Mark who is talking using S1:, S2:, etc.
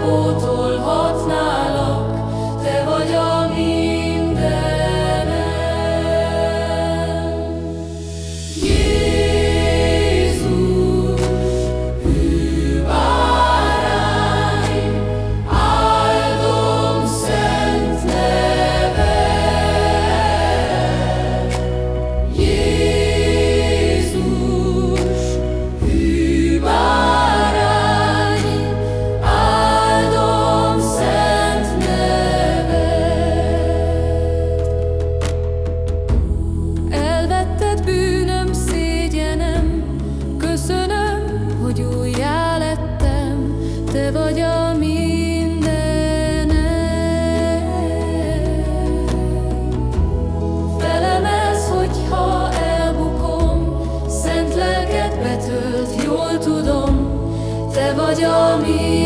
S1: apótól vagy a mi